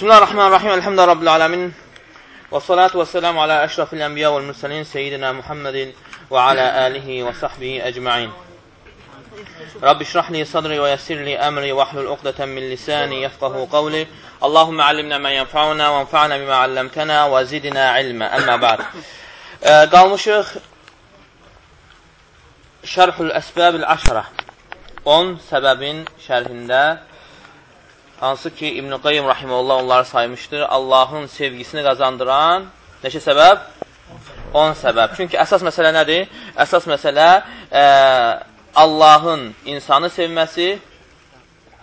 Bismillahirrahmanirrahim. Elhamdülillahi rabbil alamin. Və salatu və selamu alə əşrafil ənbiya vəl mürsəlin seyyidina Muhammedin və alə alihi və sahbihi əcma'in. Rabbi şrahli sadri və yəssirli əmri və ahlul uqdətən min lisani yəfqahu qavli. Allahümmə allimnə mən yənfa'una və enfa'na bimə alləmtənə və zidnə ilmə. Əmmə bəd. Qalmışıq Şərhül Əsbəbil Əşərə 10 səbəbin şərhində hansı ki İbn-i Qayyim rahiməllah onları saymışdır. Allahın sevgisini qazandıran neçə səbəb? 10 səbəb. Çünki əsas məsələ nədir? Əsas məsələ ə, Allahın insanı sevməsi,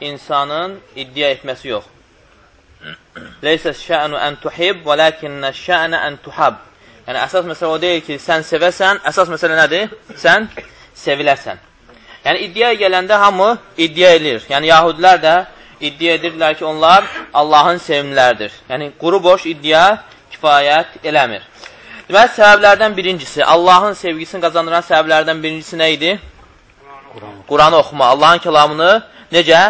insanın iddia etməsi yox. Leysə şə'nu ən tuhib və ləkinnə şə'nə ən tuhab. Yəni, əsas məsələ o deyil ki, sən sevəsən, əsas məsələ nədir? Sən seviləsən. Yəni, iddia gələndə hamı iddia edir. Yəni, yahudilər də iddia edirlər ki, onlar Allahın sevimliləridir. Yəni, quru boş iddia kifayət eləmir. Deməli, səbəblərdən birincisi, Allahın sevgisini qazandıran səbəblərdən birincisi nə idi? Quranı oxuma. Allahın kəlamını necə?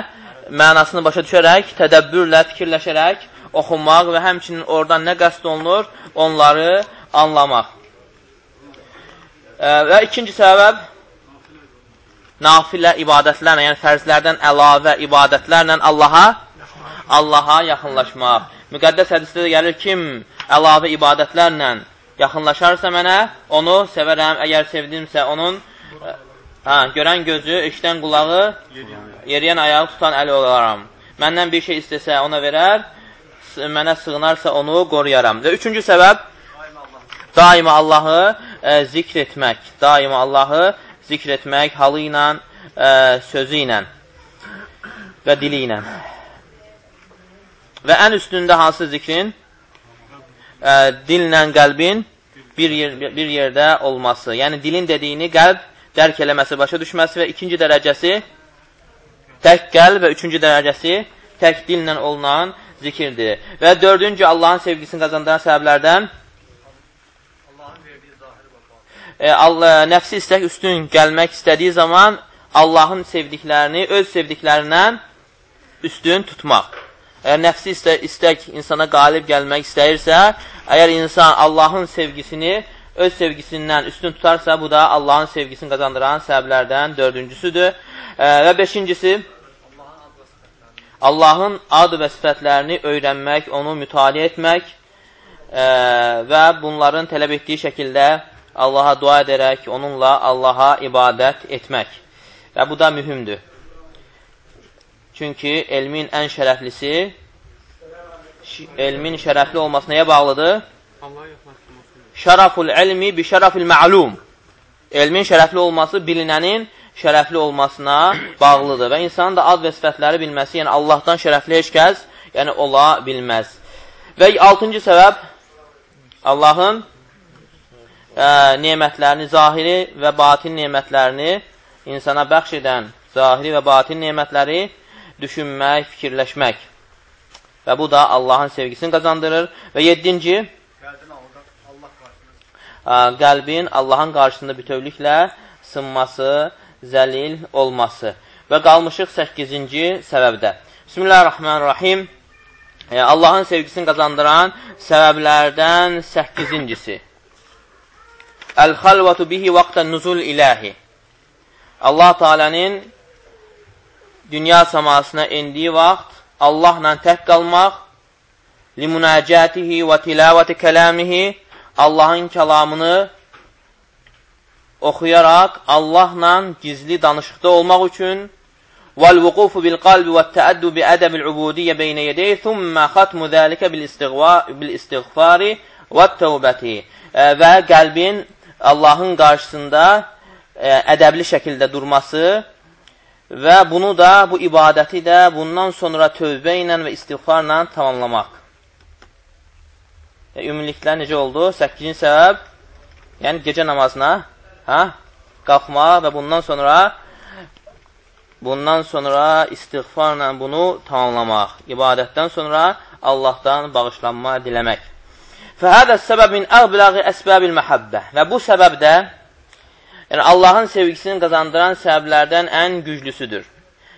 Mənasını başa düşərək, tədəbbürlə, fikirləşərək oxumaq və həmçinin oradan nə qəst olunur? Onları anlamaq. Və ikinci səbəb, nafilə ibadətlərlə, yəni fərzlərdən əlavə ibadətlərlə Allaha Allaha yaxınlaşmaq. Müqəddəs hədisdə də gəlir, kim əlavə ibadətlərlə yaxınlaşarsa mənə, onu sevərəm. Əgər sevdimsə, onun hə, görən gözü, eşdən qulağı, yeriyən ayağı tutan əli olaram. Məndən bir şey istəsə, ona verər, mənə sığınarsa, onu qoruyaram. Və üçüncü səbəb, daima Allahı ə, zikr etmək. Daima Allahı zikr etmək halı ilə, ə, sözü ilə və dili ilə. Və ən üstündə hansı zikrin? Ə, dillə qəlbin bir, yer, bir yerdə olması. Yəni, dilin dediyini qəlb dərk eləməsi, başa düşməsi və ikinci dərəcəsi tək qəlb və üçüncü dərəcəsi tək dillə olunan zikirdir. Və dördüncü Allahın sevgisini qazandıran səbəblərdən e, Allah, nəfsi istək üstün gəlmək istədiyi zaman Allahın sevdiklərini öz sevdiklərindən üstün tutmaq. Əgər nəfsi istək, istək insana qalib gəlmək istəyirsə, əgər insan Allahın sevgisini öz sevgisindən üstün tutarsa, bu da Allahın sevgisini qazandıran səbəblərdən dördüncüsüdür. E, və beşincisi, Allahın ad və sifətlərini öyrənmək, onu mütaliə etmək e, və bunların tələb etdiyi şəkildə Allaha dua edərək, onunla Allaha ibadət etmək. Və bu da mühümdür. Çünki elmin ən şərəflisi, elmin şərəfli olması nəyə bağlıdır? Şəraful ilmi bi şərafil ma'lum. Elmin şərəfli olması bilinənin şərəfli olmasına bağlıdır. Və insanın da ad və sifətləri bilməsi, yəni Allahdan şərəfli heç kəs, yəni ola bilməz. Və altıncı səbəb, Allahın ə, nemətlərini, zahiri və batin nemətlərini insana bəxş edən zahiri və batin nemətləri düşünmək, fikirləşmək. Və bu da Allahın sevgisini qazandırır. Və yedinci, ə, qəlbin Allahın qarşısında bütövlüklə sınması, zəlil olması. Və qalmışıq 8-ci səbəbdə. Bismillahirrahmanirrahim. Allahın sevgisini qazandıran səbəblərdən 8-incisi. Əl-xalvatu bihi vaqtən nuzul ilahi. Allah Teala'nın dünya səmasına indiyi vaxt Allahla tək qalmaq, limunacatihi və tilavəti kəlamihi, Allahın kəlamını oxuyaraq Allahla gizli danışıqda olmaq üçün وَالْوُقُوفُ بِالْقَلْبِ وَالتَّأَدُّ بِأَدَبِ الْعُبُودِيَّ بَيْنَ يَدَيْهِ ثُمَّ خَتْمُ ذَلِكَ بِالْإِسْتِغْفَارِ وَالتَّوْبَةِ Və qəlbin Allahın qarşısında ə, ədəbli şəkildə durması və bunu da, bu ibadəti də bundan sonra tövbə ilə və istiğfarla tamamlamaq. Yəni, ümumiliklər necə oldu? 8-ci səbəb, yəni gecə namazına hə, qalxmaq və bundan sonra bundan sonra istiğfarla bunu tamamlamaq. İbadətdən sonra Allahdan bağışlanma diləmək. Fəhədə səbəb min əqbiləği əsbəbil məhəbbə. Və bu səbəb də yəni Allahın sevgisini qazandıran səbəblərdən ən güclüsüdür.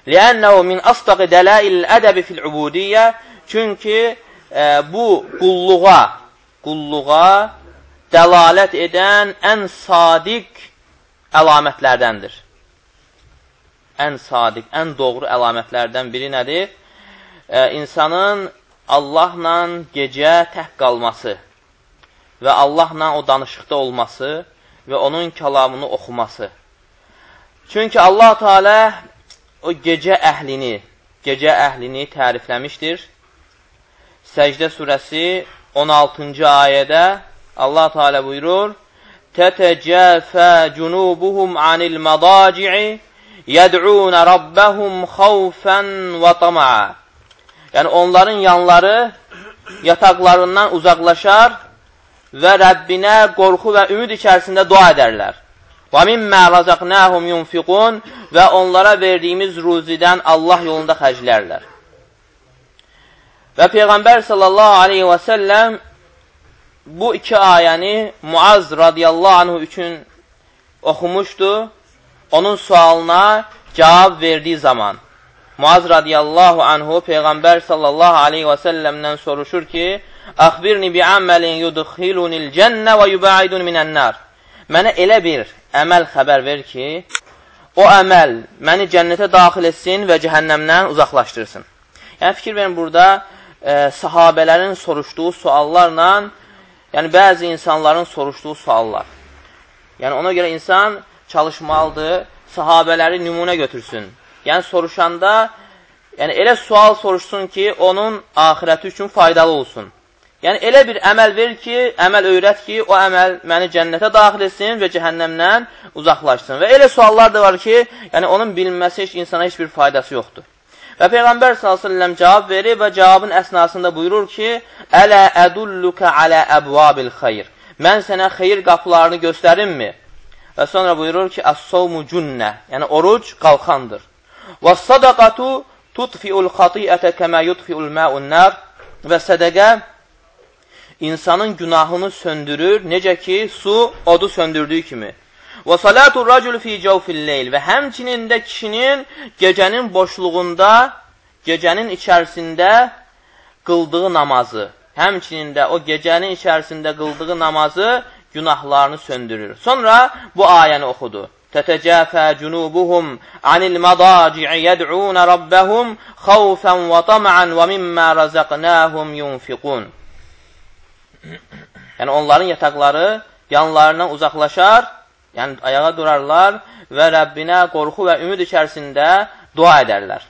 Liənnəhu min asdaqi dələil ədəbi fil ubudiyyə çünki e, bu qulluğa, qulluğa dəlalət edən ən sadiq əlamətlərdəndir. Ən sadiq, ən doğru əlamətlərdən biri nədir? E, insanın Allahla gecə tək qalması və Allahla o danışıqda olması və onun kəlamını oxuması. Çünki Allah Teala o gecə əhlini, gecə əhlini tərifləmişdir. Səcdə surəsi 16-cı ayədə Allah Teala buyurur: "Tətəcəfə cunubuhum anil madaci'i yed'un rabbahum xawfan və tama'a." Yəni onların yanları yataqlarından uzaqlaşar və Rəbbinə qorxu və ümid içərisində dua edərlər. Və mimmə razaqnahum yunfiqun və onlara verdiyimiz ruzidən Allah yolunda xərclərlər. Və Peyğəmbər sallallahu aleyhi və səlləm bu iki ayəni Muaz radiyallahu anhu üçün oxumuşdu. Onun sualına cavab verdiyi zaman. Muaz radiyallahu anhu Peyğəmbər sallallahu aleyhi və səlləmdən soruşur ki, Əxbirni bi əməlin yudxilunil cənnə və yubaidun minənnar. Mənə elə bir əməl xəbər ver ki, o əməl məni cənnətə daxil etsin və cəhənnəmdən uzaqlaşdırsın. Yəni, fikir verin, burada e, sahabələrin soruşduğu suallarla, yəni bəzi insanların soruşduğu suallar. Yəni, ona görə insan çalışmalıdır, sahabələri nümunə götürsün. Yəni, soruşanda, yəni elə sual soruşsun ki, onun ahirəti üçün faydalı olsun. Yəni, elə bir əməl ver ki, əməl öyrət ki, o əməl məni cənnətə daxil etsin və cəhənnəmdən uzaqlaşsın. Və elə suallar da var ki, yəni onun bilinməsi heç insana heç bir faydası yoxdur. Və Peyğəmbər s.ə.v cavab verir və cavabın əsnasında buyurur ki, Ələ ədulluka alə əbvabil xeyr. Mən sənə xeyir qapılarını göstərimmi? Və sonra buyurur ki, Əs-sovmu cünnə, yəni oruc qalxandır. Və sadaqatu tutfiul xatiyyətə kəmə yutfiul məun nər və sədəqə insanın günahını söndürür, necə ki, su odu söndürdüyü kimi. Və salatu racul fi cawfil leyl və həmçinin də kişinin gecənin boşluğunda, gecənin içərisində qıldığı namazı, həmçinin də o gecənin içərisində qıldığı namazı günahlarını söndürür. Sonra bu ayəni oxudu. تتجافى جنوبهم عن المضاجع يدعون ربهم خوفا وطمعا ومما رزقناهم ينفقون Yəni onların yataqları yanlarından uzaqlaşar, yəni ayağa durarlar və Rəbbinə qorxu və ümid içərisində dua edərlər.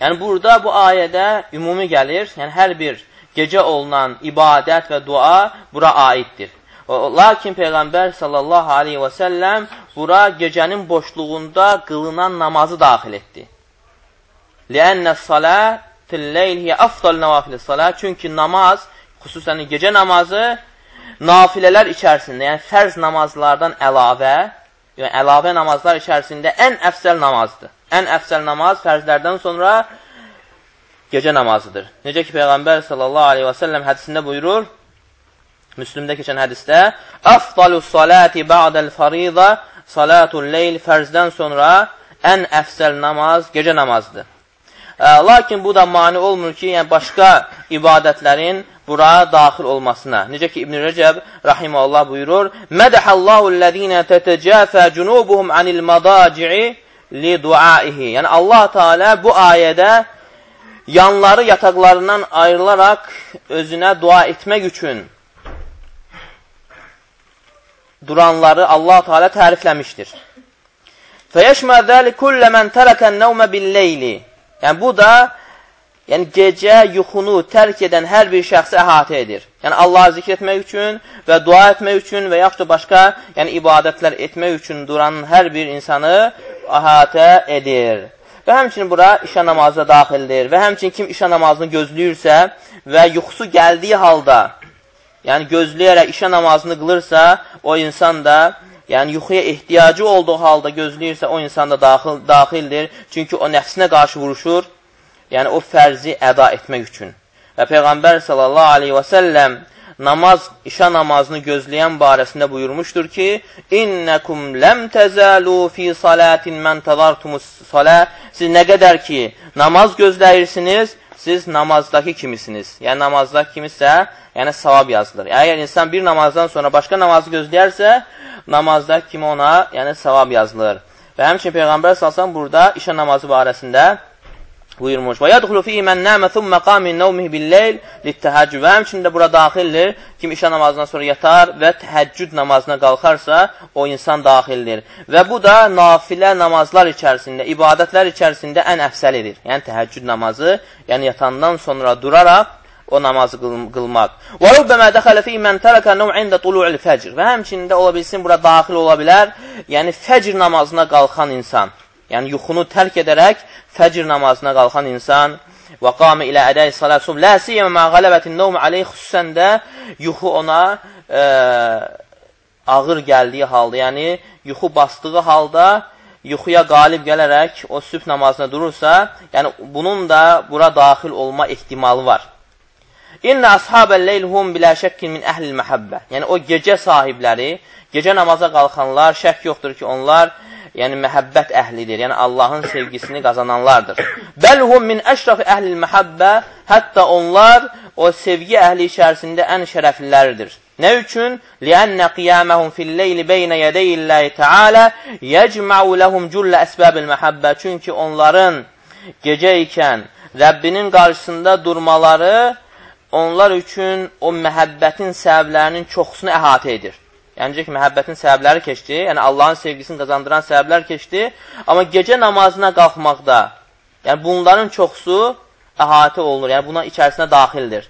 Yəni burada bu ayədə ümumi gəlir, yəni hər bir gecə olunan ibadət və dua bura aiddir. Lakin Peyğəmbər sallallahu aleyhi və səlləm bura gecənin boşluğunda qılınan namazı daxil etdi. Ləənnə salə fil-leyl hiyə afdal nəvafilis salə. Çünki namaz xüsusən gecə namazı nafilələr içərisində, yəni fərz namazlardan əlavə, yəni əlavə namazlar içərisində ən əfsəl namazdır. Ən əfsəl namaz fərzlərdən sonra gecə namazıdır. Necə ki, Peyğəmbər sallallahu aleyhi və səlləm hədisində buyurur, Müslümdə keçən hədisdə, Əfdalu salati ba'dəl faridə salatul leyl fərzdən sonra ən əfsəl namaz gecə namazdır. Lakin bu da mani olmur ki, yəni başqa ibadətlərin bura daxil olmasına. Necə ki, İbn Rəcəb rahiməhullah buyurur, Mədəhəllahu ləzinə tətəcəfə cunubuhum anil madaci'i li duaihi. Yəni, Allah Teala bu ayədə yanları yataqlarından ayrılaraq özünə dua etmək üçün duranları Allah Teala tərifləmişdir. Fəyəşmə zəli kullə mən tərəkən nəvmə billeyli. Yəni, bu da yəni gecə yuxunu tərk edən hər bir şəxsi əhatə edir. Yəni Allahı zikr etmək üçün və dua etmək üçün və yaxud da başqa yəni ibadətlər etmək üçün duran hər bir insanı əhatə edir. Və həmçinin bura işə namazı daxildir. Və həmçinin kim işə namazını gözləyirsə və yuxusu gəldiyi halda, yəni gözləyərək işə namazını qılırsa, o insan da yəni yuxuya ehtiyacı olduğu halda gözləyirsə, o insan da daxil, daxildir. Çünki o nəfsinə qarşı vuruşur yəni o fərzi əda etmək üçün. Və Peyğəmbər sallallahu aleyhi və səlləm namaz, işə namazını gözləyən barəsində buyurmuşdur ki, İnnəkum ləm təzəlu fi salatin mən təzartumus salə Siz nə qədər ki, namaz gözləyirsiniz, siz namazdakı kimisiniz. Yəni namazdakı kimisə, yəni savab yazılır. Əgər insan bir namazdan sonra başqa namazı gözləyərsə, namazdakı kimi ona yəni savab yazılır. Və həmçinin Peyğəmbər salsan burada işə namazı barəsində buyurmuş. Və yədxulu fihi mən nəmə thumma qamin nawmihi bil-leyl lit-tahəccüd. Və həmçində bura daxildir. Kim işə namazından sonra yatar və təhəccüd namazına qalxarsa, o insan daxildir. Və bu da nafilə namazlar içərisində, ibadətlər içərisində ən əfsəlidir. Yəni təhəccüd namazı, yəni yatandan sonra duraraq o namazı qıl qılmaq. Və rubbama dəxələ fi men tərəkə nəv ində tulu'il fəcr. Və həmçində ola bilsin bura daxil ola bilər. Yəni fəcr namazına qalxan insan. Yəni yuxunu tərk edərək fəcr namazına qalxan insan və qamə ilə ədəy salat sub la siyama ma qələbətin nevm aleyh xüsusən də yuxu ona e, ağır gəldiyi halda, yəni yuxu basdığı halda yuxuya qalib gələrək o sübh namazına durursa, yəni bunun da bura daxil olma ehtimalı var. İnna ashabel leyl hum bilə şəkkin min əhlil məhəbbə. Yəni o gecə sahibləri, gecə namaza qalxanlar, şək yoxdur ki, onlar yəni məhəbbət əhlidir, yəni Allahın sevgisini qazananlardır. Bəlhum min əşrafi əhlil məhəbbə, hətta onlar o sevgi əhli içərisində ən şərəfliləridir. Nə üçün? Liənnə qiyaməhum fil-leyli beynə yədeyilləhi təalə yəcməu ləhum cüllə əsbəbil məhəbbə. Çünki onların gecə ikən Rəbbinin qarşısında durmaları onlar üçün o məhəbbətin səbəblərinin çoxusunu əhatə edir. Yəni ki, məhəbbətin səbəbləri keçdi, yəni Allahın sevgisini qazandıran səbəblər keçdi. Amma gecə namazına qalxmaqda, yəni bunların çoxsu əhatə olunur, yəni buna içərisinə daxildir.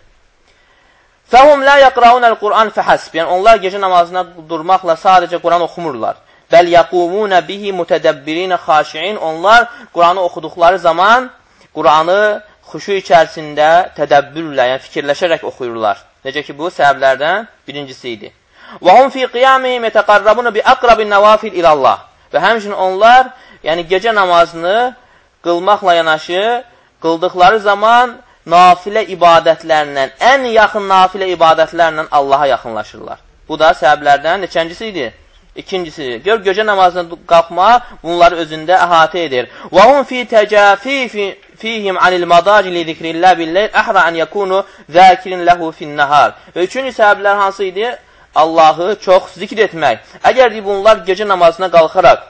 Fəhum la yaqraunəl Qur'an fəhəsb. Yəni onlar gecə namazına durmaqla sadəcə Quran oxumurlar. Bəl yaqumuna bihi mutədəbbirin xaşiin. Onlar Quranı oxuduqları zaman Quranı xuşu içərisində tədəbbürlə, yəni fikirləşərək oxuyurlar. Necə ki, bu səbəblərdən birincisi idi. Və hum fi qiyamihim yetəqarrabuna bi aqrabin nawafil ilallah. Və həmçinin onlar, yəni gecə namazını qılmaqla yanaşı, qıldıqları zaman nafilə ibadətlərlə, ən yaxın nafilə ibadətlərlə Allaha yaxınlaşırlar. Bu da səbəblərdən neçəncisi idi? İkincisi, gör gecə namazına qalxma bunları özündə əhatə edir. Və hum fi təcafifi fihim anil madaci li zikrillah billeyl əhra an yakunu zəkirin ləhu fin nahar. Və üçüncü səbəblər hansı idi? Allahı çox zikr etmək. Əgər bunlar gecə namazına qalxaraq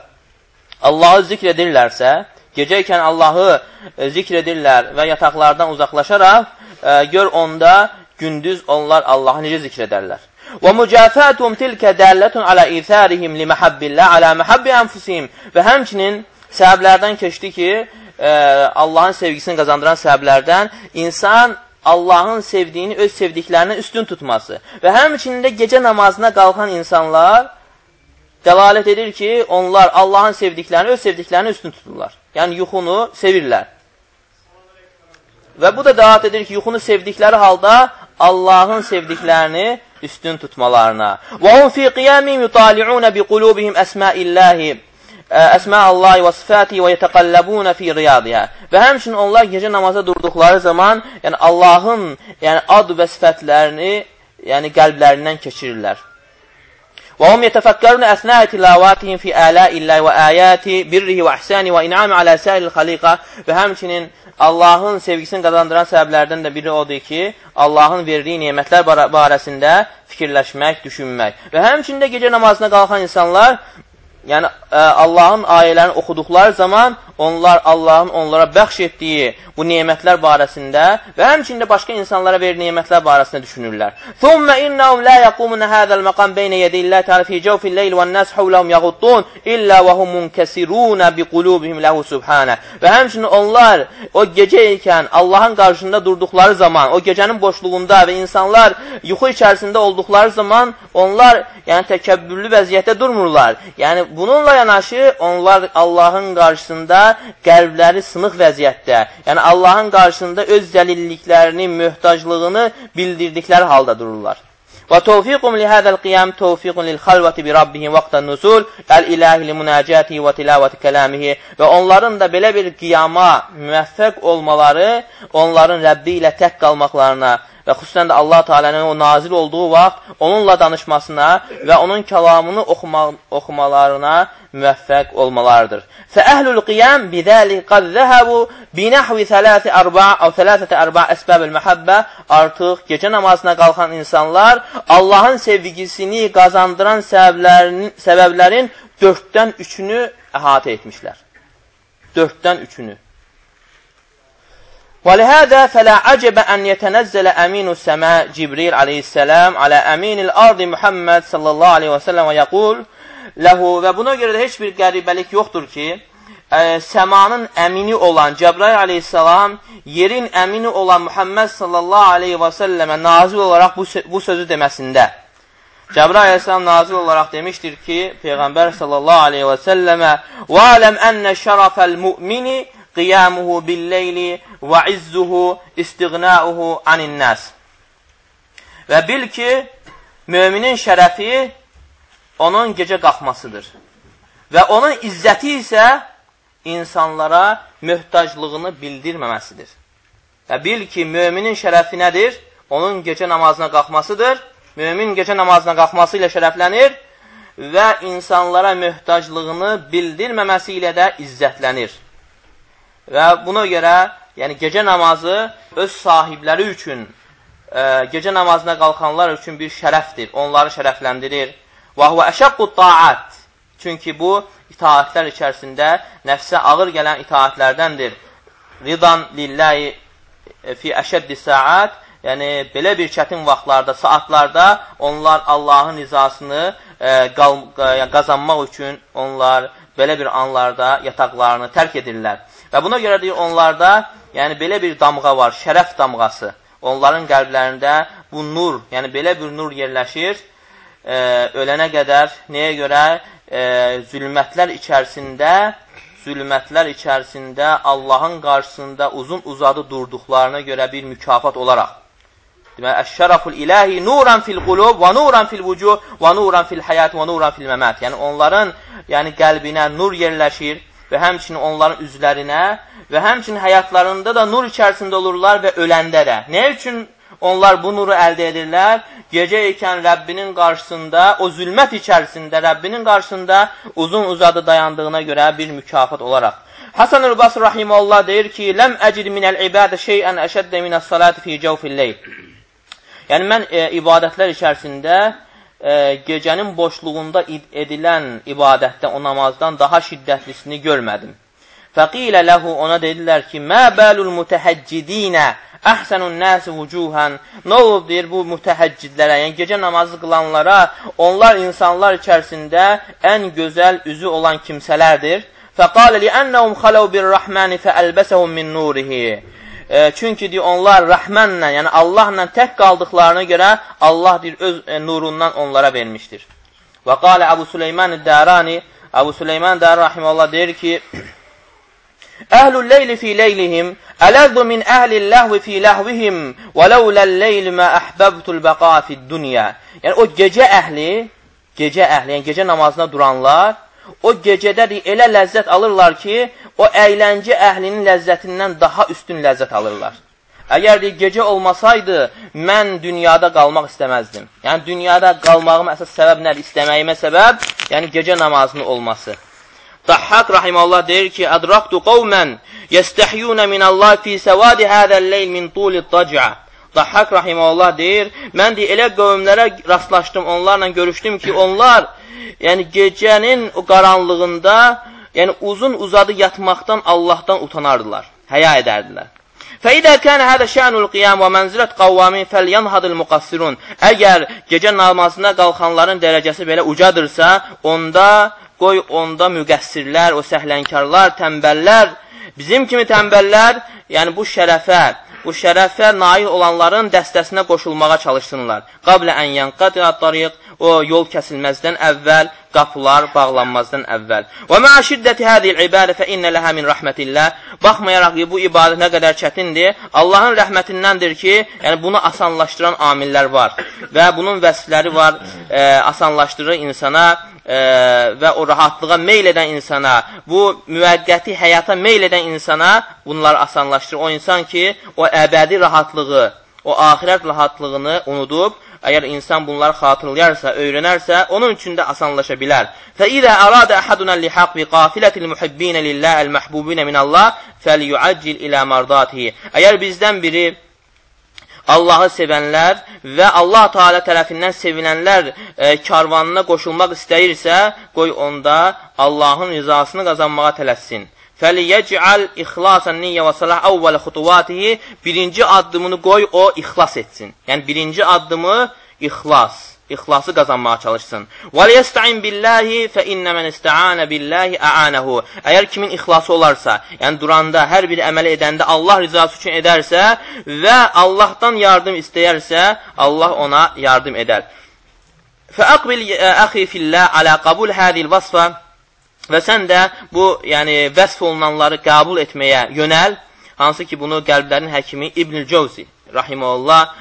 Allahı zikr edirlərsə, gecə ikən Allahı e, zikr edirlər və yataqlardan uzaqlaşaraq, e, gör onda gündüz onlar Allahı necə zikr edərlər. Və mücəfətum tilkə dəllətun alə izərihim li məhəbbillah, alə məhəbbi ənfusihim və həmçinin səbəblərdən keçdi ki, e, Allahın sevgisini qazandıran səbəblərdən insan Allahın sevdiyini öz sevdiklərinə üstün tutması və həmçində gecə namazına qalxan insanlar dəlalət edir ki, onlar Allahın sevdiklərini öz sevdiklərini üstün tuturlar. Yəni, yuxunu sevirlər. Və bu da dəlalət edir ki, yuxunu sevdikləri halda Allahın sevdiklərini üstün tutmalarına. Hum fi qiyamihim yutali'un bi qulubihim əsmaillahi əsmə Allahi və sifəti və yətəqəlləbunə fi riyadiyyə. Və həmçinin onlar gecə namaza durduqları zaman, yəni Allahın yəni ad və sifətlərini yəni qəlblərindən keçirirlər. Və hum yetəfəkkərun əsnəə tilavatihim fi ələillahi və ayati birrihi və ihsani və inami alə səhil xaliqa və həmçinin Allahın sevgisini qazandıran səbəblərdən də biri odur ki, Allahın verdiyi nemətlər barəsində fikirləşmək, düşünmək. Və həmçində gecə namazına qalxan insanlar yəni ə, Allahın ayələrini oxuduqları zaman onlar Allahın onlara bəxş etdiyi bu nemətlər barəsində və həmçində başqa insanlara verdiyi nemətlər barəsində düşünürlər. Thumma innahum la yaqumuna hadal maqam bayna yaday Allah ta'ala fi jawfil layl wan nas hawlahum yaghuttun illa wa hum munkasiruna bi qulubihim lahu subhana. Və həmçinin onlar o gecə ikən Allahın qarşısında durduqları zaman, o gecənin boşluğunda və insanlar yuxu içərisində olduqları zaman onlar yəni təkəbbürlü vəziyyətdə durmurlar. Yəni bununla yanaşı onlar Allahın qarşısında qəlbləri sınıq vəziyyətdə, yəni Allahın qarşısında öz zəlilliklərini, möhtaclığını bildirdikləri halda dururlar. Və tövfiqum li hədəl qiyam tövfiqun lil xalvəti bi rabbihim vaqtan nuzul əl-ilahi li münacətihi və tilavəti kələmihi və onların da belə bir qiyama müvəffəq olmaları onların Rəbbi ilə tək qalmaqlarına və xüsusən də Allah Teala'nın o nazil olduğu vaxt onunla danışmasına və onun kəlamını oxuma, oxumalarına müvəffəq olmalarıdır. Fəəhlul qiyam bidəli qad zəhəbu binəhvi thələthi ərba əv thələthətə ərba əsbəbil məhəbbə artıq gecə namazına qalxan insanlar Allahın sevgisini qazandıran səbəblərin, səbəblərin dörddən üçünü əhatə etmişlər. Dörddən üçünü. ولهذا فلا عجب أن يتنزل أمين السماء جبريل عليه السلام على أمين الأرض محمد صلى الله عليه وسلم ويقول له və buna görə də heç bir qəribəlik yoxdur ki, ə, səmanın əmini olan Cəbrail aleyhissalam yerin əmini olan Muhammed sallallahu aleyhi və səlləmə nazil olaraq bu, bu sözü deməsində. Cəbrail aleyhissalam nazil olaraq demişdir ki, Peyğəmbər sallallahu aleyhi və səlləmə وَعَلَمْ أَنَّ شَرَفَ الْمُؤْمِنِ qiyamuhu billeyli və izzuhu istiğnauhu anin-nas. Və bil ki, möminin şərəfi onun gecə qalxmasıdır. Və onun izzəti isə insanlara möhtaclığını bildirməməsidir. Və bil ki, möminin şərəfi nədir? Onun gecə namazına qalxmasıdır. Mömin gecə namazına qalxması ilə şərəflənir və insanlara möhtaclığını bildirməməsi ilə də izzətlənir. Və buna görə, yəni gecə namazı öz sahibləri üçün, e, gecə namazına qalxanlar üçün bir şərəfdir. Onları şərəfləndirir. Və huvə əşəqqud taat. Çünki bu itaətlər içərisində nəfsə ağır gələn itaətlərdəndir. Ridan lillahi e, fi əşəddi saat, yəni belə bir çətin vaxtlarda, saatlarda onlar Allahın rizasını e, qazanmaq üçün onlar belə bir anlarda yataqlarını tərk edirlər. Və buna görə deyir, onlarda yəni belə bir damğa var, şərəf damğası. Onların qəlblərində bu nur, yəni belə bir nur yerləşir. E, ölənə qədər nəyə görə? E, zülmətlər içərisində zülmətlər içərisində Allahın qarşısında uzun uzadı durduqlarına görə bir mükafat olaraq. Deməli, əş-şəraful ilahi nuran fil qulub və nuran fil vucuh və nuran fil həyat və nuran fil məmət. Yəni onların yəni qəlbinə nur yerləşir və həmçinin onların üzlərinə və həmçinin həyatlarında da nur içərisində olurlar və öləndə də. Nə üçün onlar bu nuru əldə edirlər? Gecə ikən Rəbbinin qarşısında, o zülmət içərisində Rəbbinin qarşısında uzun uzadı dayandığına görə bir mükafat olaraq. Hasan el-Basr rahimehullah deyir ki: "Lem ecid minel ibadə şey'en eşedde mine's salati fi cawfil leyl." Yəni mən e, ibadətlər içərisində e, gecənin boşluğunda edilən ibadətdə o namazdan daha şiddətlisini görmədim. Fəqilə ləhu ona dedilər ki, Mə bəlul mütəhəccidinə əhsənun nəsi vucuhən. Nə olub deyir bu mütəhəccidlərə, yəni gecə namazı qılanlara, onlar insanlar içərisində ən gözəl üzü olan kimsələrdir. Fəqalə liənnəhum xaləv bir rəhməni fəəlbəsəhum min nurihi. E, çünki deyir, onlar rəhmənlə, yəni Allahla tək qaldıqlarına görə Allah deyir, öz e, nurundan onlara vermişdir. Və qalə Əbu Süleyman Dərani, Əbu Süleyman Dərani rahiməllah deyir ki, Əhlul leyli fi leylihim ələzzu min əhlil ləhvi fi ləhvihim və ləuləl leyli mə əhbəbtul bəqa fid dünya. Yəni o gecə əhli, gecə əhli, yəni gecə namazına duranlar o gecədədir elə ləzzət alırlar ki, o əyləncə əhlinin ləzzətindən daha üstün ləzzət alırlar. Əgər deyir, gecə olmasaydı, mən dünyada qalmaq istəməzdim. Yəni, dünyada qalmağım əsas səbəb nədir? İstəməyimə səbəb, yəni gecə namazının olması. Dahhak rahimallah deyir ki, Ədraktu qovmən yəstəhyunə minəllah fi səvadi hədəl-leyl min tuli dac'a. Dahhak rahimallah deyir, mən deyir, elə qövmlərə rastlaşdım, onlarla görüşdüm ki, onlar yəni gecənin o qaranlığında, yəni uzun uzadı yatmaqdan Allahdan utanardılar, həya edərdilər. Fəidə kənə hədə şənul qiyam və mənzilət qavvamin fəlyanhadıl müqassirun. Əgər gecə namazına qalxanların dərəcəsi belə ucadırsa, onda qoy onda müqəssirlər, o səhlənkarlar, təmbəllər, bizim kimi təmbəllər, yəni bu şərəfə, bu şərəfə nail olanların dəstəsinə qoşulmağa çalışsınlar. Qablə ən yanqatıra tariq o yol kəsilməzdən əvvəl, qapılar bağlanmazdan əvvəl. Və mə şiddəti hədil ibadə fə innə ləhə min rəhmətillah. Baxmayaraq ki, bu ibadət nə qədər çətindir, Allahın rəhmətindəndir ki, yəni bunu asanlaşdıran amillər var və bunun vəsfləri var, e, asanlaşdırır insana e, və o rahatlığa meyl edən insana, bu müvəqqəti həyata meyl edən insana bunlar asanlaşdırır. O insan ki, o əbədi rahatlığı, o axirət rahatlığını unudub, əgər insan bunları xatırlayarsa, öyrənərsə, onun üçün də asanlaşa bilər. فَإِذَا أَرَادَ أَحَدُنَا اللِّحَقْ بِقَافِلَةِ الْمُحِبِّينَ لِلَّهِ الْمَحْبُوبِينَ مِنَ اللّٰهِ فَلْيُعَجِّلْ إِلَى مَرْضَاتِهِ Əgər bizdən biri Allahı sevənlər və Allah Teala tərəfindən sevilənlər e, karvanına qoşulmaq istəyirsə, qoy onda Allahın rizasını qazanmağa tələssin. Fəliyəcəl ixlasan niyyə və salah əvvəl xutuvatihi birinci addımını qoy o ixlas etsin. Yəni birinci addımı ixlas ixlası qazanmağa çalışsın. Və liyesta'in billahi fe inne men ista'ana billahi a'anahu. Əgər kimin ixlası olarsa, yəni duranda, hər bir əməl edəndə Allah rizası üçün edərsə və Allahdan yardım istəyərsə, Allah ona yardım edər. Fəaqbil əxi fillah ala qabul hadhihi vasfa və sən də bu, yəni vəsf olunanları qəbul etməyə yönəl, hansı ki bunu qəlblərin həkimi İbnül Cəvzi rahimehullah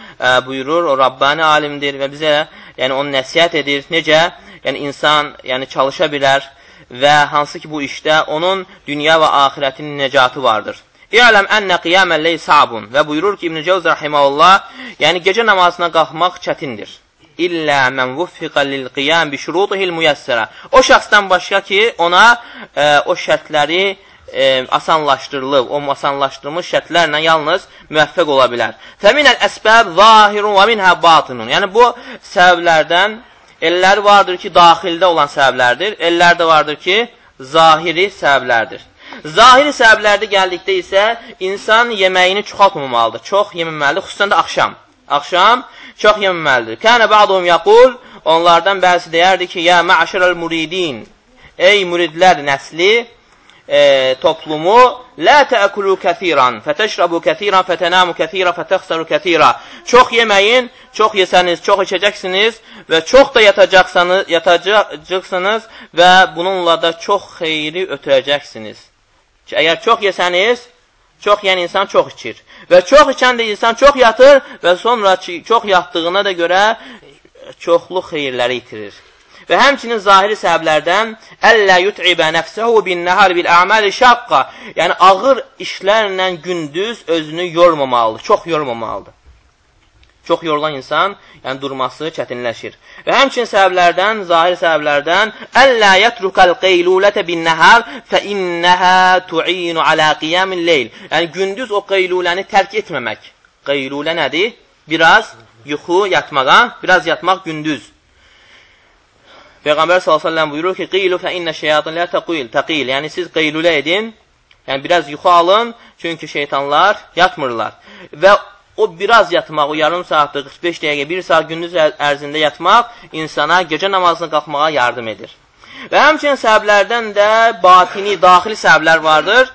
buyurur, o Rabbani alimdir və bizə yəni onu nəsihət edir. Necə? Yəni insan yəni çalışa bilər və hansı ki bu işdə onun dünya və axirətinin nəcatı vardır. İ'ləm ənə qiyamən ley sabun və buyurur ki İbn Cəvz rahimehullah, yəni gecə namazına qalxmaq çətindir. İllə mən vuffiqə lil qiyam bi şurutihil muyassara. O şəxsdən başqa ki ona e, o şərtləri e, asanlaşdırılıb, o asanlaşdırılmış şərtlərlə yalnız müvəffəq ola bilər. Fəminəl əsbəb zahirun və minhə batinun. Yəni, bu səbəblərdən elləri vardır ki, daxildə olan səbəblərdir. Ellər də vardır ki, zahiri səbəblərdir. Zahiri səbəblərdə gəldikdə isə insan yeməyini çoxaltmamalıdır. Çox yeməməlidir, xüsusən də axşam. Axşam çox yeməməlidir. Kənə ba'dum yaqul, onlardan bəzi deyərdi ki, ya mə'şərəl muridin, ey muridlər nəsli, e, toplumu La təəkulu kəsiran, fətəşrabu kəsiran, fətənamu kəsira, fətəxsaru kəsira. Çox yeməyin, çox yesəniz, çox içəcəksiniz və çox da yatacaqsınız, yatacaqsınız və bununla da çox xeyri ötürəcəksiniz. Ki, əgər çox yesəniz, çox yeyən insan çox içir. Və çox içən də insan çox yatır və sonra çox yatdığına da görə çoxlu xeyirləri itirir. Və həmçinin zahiri səbəblərdən əllə yut'ibə nəfsəhu bin nəhar bil əməli şaqqa. Yəni ağır işlərlə gündüz özünü yormamalıdır, çox yormamalıdır. Çox yorulan insan, yəni durması çətinləşir. Və həmçinin səbəblərdən, zahir səbəblərdən əllə yetrukal qeylulətə bin nəhar fə innəhə tu'inu alə qiyamil leyl. Yəni gündüz o qeyluləni tərk etməmək. Qeylulə nədir? Biraz yuxu yatmağa, biraz yatmaq gündüz. Peyğəmbər s.ə.v buyurur ki, Qeylu fə innə şeyatın lə təqil, təqil. Yəni, siz qeylulə edin, yəni biraz yuxu alın, çünki şeytanlar yatmırlar. Və o biraz yatmaq, o yarım saatlıq, 45 dəqiqə, 1 saat gündüz ərzində yatmaq insana gecə namazına qalxmağa yardım edir. Və həmçinin səbəblərdən də batini, daxili səbəblər vardır.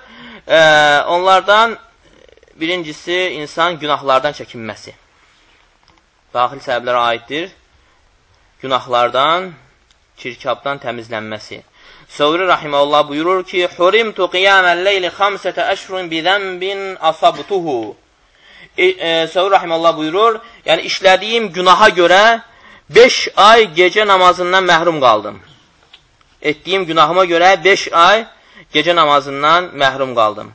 E, onlardan birincisi insan günahlardan çəkinməsi. Daxili səbəblərə aiddir. Günahlardan çirkabdan təmizlənməsi. Sövri rahiməhullah buyurur ki, Hurimtu qiyamən leyli xamsətə əşrun bidənbin asabtuhu. E, e, Sövri rahiməhullah buyurur, yəni işlədiyim günaha görə 5 ay gecə namazından məhrum qaldım. Etdiyim günahıma görə 5 ay gecə namazından məhrum qaldım.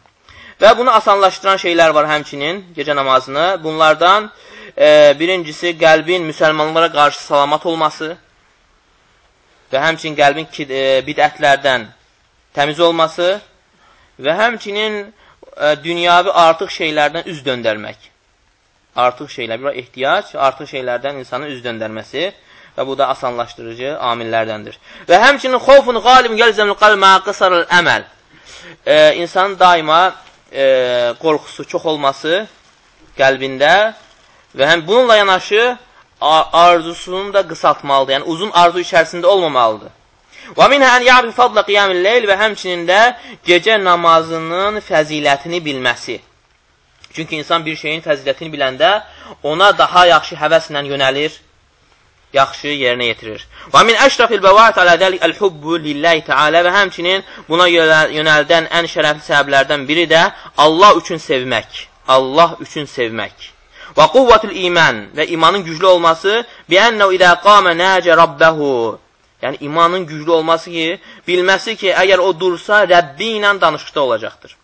Və bunu asanlaşdıran şeylər var həmçinin gecə namazını. Bunlardan e, birincisi qəlbin müsəlmanlara qarşı salamat olması və həmçinin qəlbin e, bidətlərdən təmiz olması və həmçinin dünyavi artıq şeylərdən üz döndərmək. Artıq şeylər, bir ehtiyac, artıq şeylərdən insanın üz döndərməsi və bu da asanlaşdırıcı amillərdəndir. Və həmçinin xofun qalib gəlzəmül qalmə qısarıl əməl. E, insanın daima e, qorxusu çox olması qəlbində və həm bununla yanaşı arzusunu da qısaltmalıdır. Yəni, uzun arzu içərisində olmamalıdır. Və minhə ən ya'rif fadla qiyamil leyl və həmçinin də gecə namazının fəzilətini bilməsi. Çünki insan bir şeyin fəzilətini biləndə ona daha yaxşı həvəslə yönəlir, yaxşı yerinə yetirir. Və min əşrafil bəvat alə dəlik əl-hubbu lillahi teala və həmçinin buna yönəldən ən şərəfli səbəblərdən biri də Allah üçün sevmək. Allah üçün sevmək. Və quvvatul iman və imanın güclü olması bi'ənnehu idə qamə nəcə rabbəhu. Yəni imanın güclü olması ki, bilməsi ki, əgər o dursa, Rəbbi ilə danışıqda olacaqdır.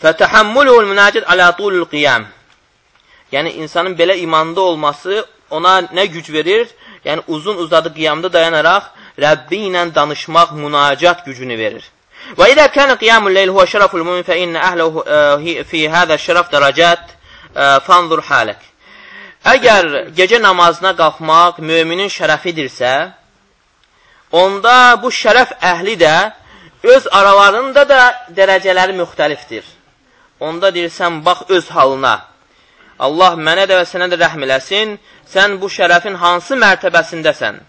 Fətəhəmmülul münacid alə tulul qiyam. Yəni, insanın belə imanda olması ona nə güc verir? Yəni, uzun uzadı qiyamda dayanaraq Rəbbi ilə danışmaq, münacat gücünü verir. Və idə kənə qiyamul leyl huvə şərəful mümin fə innə əhləhu fi hədə şərəf dərəcət fanzur halək. Əgər gecə namazına qalxmaq müminin şərəfidirsə, onda bu şərəf əhli də öz aralarında da dərəcələri müxtəlifdir. Onda deyirsən, bax öz halına. Allah mənə də və sənə də rəhm eləsin, sən bu şərəfin hansı mərtəbəsindəsən?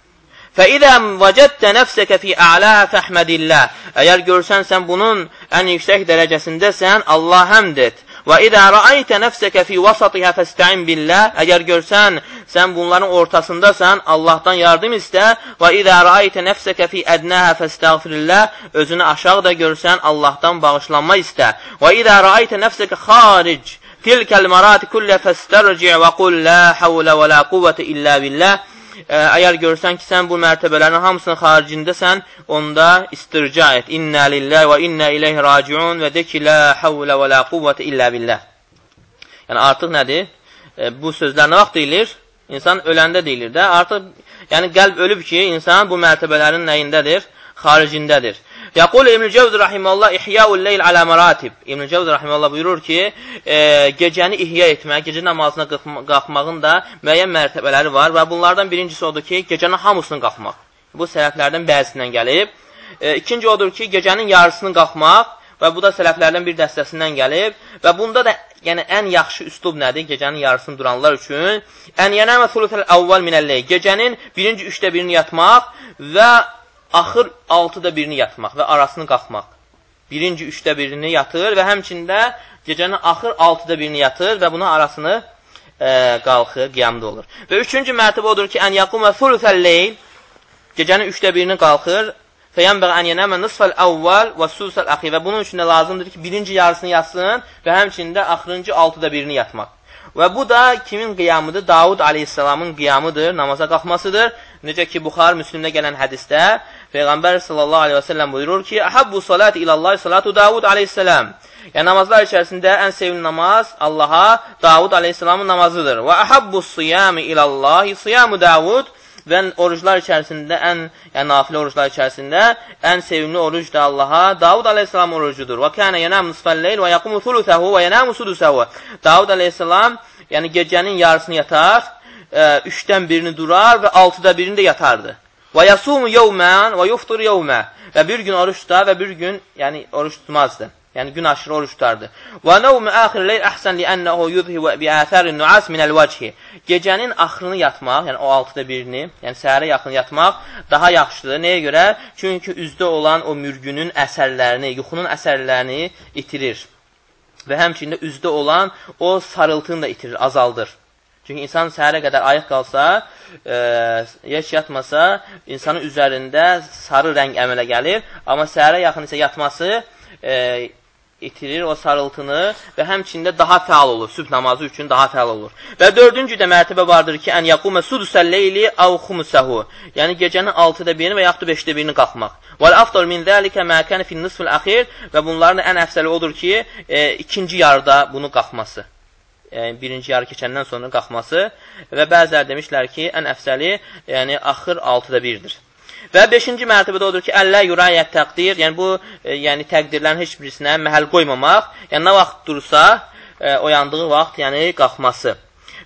فَإِذَا وَجَدْتَ نَفْسَكَ فِي أَعْلَاهَا فَحْمَدِ اللّٰهِ Əgər görsən sən bunun ən yüksək dərəcəsindəsən, Allah həmd et. Və idə rəaytə nəfsəkə fi vasatihə fəstəin billah. Əgər görsən, sən bunların ortasındasan, Allahdan yardım istə. Və idə rəaytə nəfsəkə fi ədnəhə fəstəğfirillah. Özünü aşağıda görsən, Allahdan bağışlanma istə. Və idə rəaytə nəfsəkə xaric tilkəl marati kullə fəstərci və qul la havlə və la quvvətə illə billah əgər görsən ki, sən bu mərtəbələrin hamısının xaricindəsən, onda istirca et. İnnə lilləh və innə iləyh raciun və de ki, lə havlə və lə quvvətə illə billəh. Yəni, artıq nədir? E, bu sözlər nə vaxt deyilir? İnsan öləndə deyilir də. Artıq, yəni qəlb ölüb ki, insan bu mərtəbələrin nəyindədir? Xaricindədir. Yaqul İbn-i Cevz rahiməllah İhyaul leyl alə məratib. İbn-i Cevz rahiməllah buyurur ki, e, gecəni ihya etmək, gecə namazına qalxmağın da müəyyən mərtəbələri var və bunlardan birincisi odur ki, gecənin hamısını qalxmaq. Bu sələflərdən bəzisindən gəlib. E, ikinci odur ki, gecənin yarısını qalxmaq və bu da sələflərdən bir dəstəsindən gəlib və bunda da yəni ən yaxşı üslub nədir? Gecənin yarısını duranlar üçün ən yənəmə sulutəl əvvəl minəlley. Gecənin birinci üçdə birini yatmaq və axır altıda birini yatmaq və arasını qalxmaq. Birinci üçdə birini yatır və həmçində gecənin axır altıda birini yatır və buna arasını e, qalxır, qiyamda olur. Və üçüncü mərtəbə odur ki, ən yaqum və fulutəl leyl gecənin üçdə birini qalxır fəyənbəq ən yenəmə nısfəl əvvəl və susəl əxi və bunun üçün də lazımdır ki, birinci yarısını yatsın və həmçində axırıncı altıda birini yatmaq. Və bu da kimin qiyamıdır? Davud aleyhissalamın qiyamıdır, namaza qalxmasıdır. Necə ki, Buxar Müslümdə gələn hədisdə Peyğəmbər sallallahu aleyhi və səlləm buyurur ki, Əhəbbu salat ilallah salatu Davud aleyhissalam. Yəni, namazlar içərisində ən sevimli namaz Allaha Davud aleyhissalamın namazıdır. Və əhəbbu siyami ilallahi siyamu Davud və oruclar içərisində ən, yəni nafilə oruclar içərisində ən sevimli oruc da Allaha Davud aleyhissalam orucudur. Və kənə yənəm nisfəl-leyl və yaqumu thulutəhu və yənəmu sudusəhu. Davud aleyhissalam yəni gecənin yarısını yatar, ə, üçdən birini durar və altıda birini də yatardı. Və yasumu yevmən və yuftur yevmə. Və bir gün oruç tutar və bir gün yəni oruç tutmazdı. Yəni gün aşırı oruç tutardı. Və nevmu axir leyl əhsən li'ənəhu yuzhibu bi'athərin nu'as minəl vəchi. Gecənin axırını yatmaq, yəni o 6-da birini, yəni səhərə yaxın yatmaq daha yaxşıdır. Nəyə görə? Çünki üzdə olan o mürgünün əsərlərini, yuxunun əsərlərini itirir. Və həmçində üzdə olan o sarıltını da itirir, azaldır. Çünki insan səhərə qədər ayıq qalsa, e, heç yatmasa, insanın üzərində sarı rəng əmələ gəlir. Amma səhərə yaxın isə yatması e, itirir o sarıltını və həmçində daha fəal olur. Sübh namazı üçün daha fəal olur. Və dördüncü də mərtəbə vardır ki, ən yaqumə sudusəlleyli əv xumusahu. Yəni gecənin 6-da birini və yaxud da 5-də birini qalxmaq. Vəl afdal min zəlikə mə kən fin nisfil axir və bunların ən əfsəli odur ki, e, ikinci yarıda bunu qalxması yəni birinci yarı keçəndən sonra qalxması və bəzilər demişlər ki, ən əfsəli, yəni axır 6-da 1-dir. Və 5-ci mərtəbədə odur ki, əllə yurayət təqdir, yəni bu e, yəni təqdirlərin heç birisinə məhəl qoymamaq, yəni nə vaxt dursa, e, oyandığı vaxt, yəni qalxması.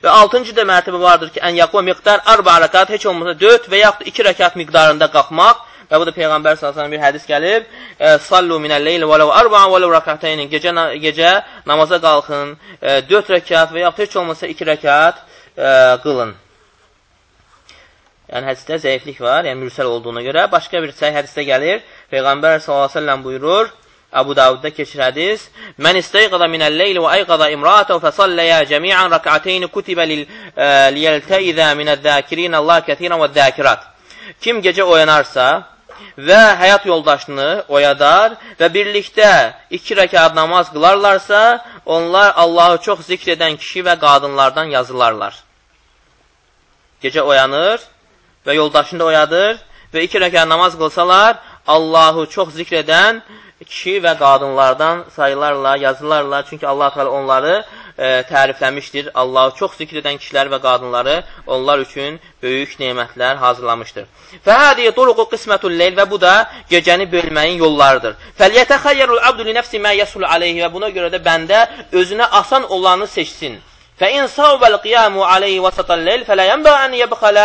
Və 6-cı da mərtəbə vardır ki, ən yaqva miqdar arba rəkat heç olmasa 4 və yaxud 2 rəkat miqdarında qalxmaq Və bu da Peyğəmbər sallallahu bir hədis gəlib. E, Sallu minəl-leyl və lav arba'an və lav rək'atayn. Gecə gecə namaza qalxın, 4 e, rəkat və yaxud heç olmasa 2 rəkat e, qılın. Yəni hədisdə zəiflik var, yəni mürsəl olduğuna görə. Başqa bir səhih hədisdə gəlir. Peyğəmbər sallallahu buyurur: Abu Davudda keçir hədis. Mən istəyqada minəl-leyl və ayqada imra'atahu fəsalləyə cəmi'an rək'atayn kutibə liyəltəizə minəz-zəkirin Allah kəsiran və zəkirat. Kim gecə oyanarsa, və həyat yoldaşını oyadar və birlikdə iki rəkat namaz qılarlarsa, onlar Allahı çox zikr edən kişi və qadınlardan yazılarlar. Gecə oyanır və yoldaşını da oyadır və iki rəkat namaz qılsalar, Allahı çox zikr edən kişi və qadınlardan sayılarla, yazılarla. Çünki Allah Teala onları e, tərifləmişdir. Allahı çox zikr edən kişilər və qadınları onlar üçün böyük nemətlər hazırlamışdır. Fəhədiyə turuqu qismətul leyl və bu da gecəni bölməyin yollarıdır. Fəliyətəxəyyərul abdu li nəfsi mə yəsul aleyhi və buna görə də bəndə özünə asan olanı seçsin. فإن صوب القيام عليه وسط الليل فلا ينبغي أن يبخل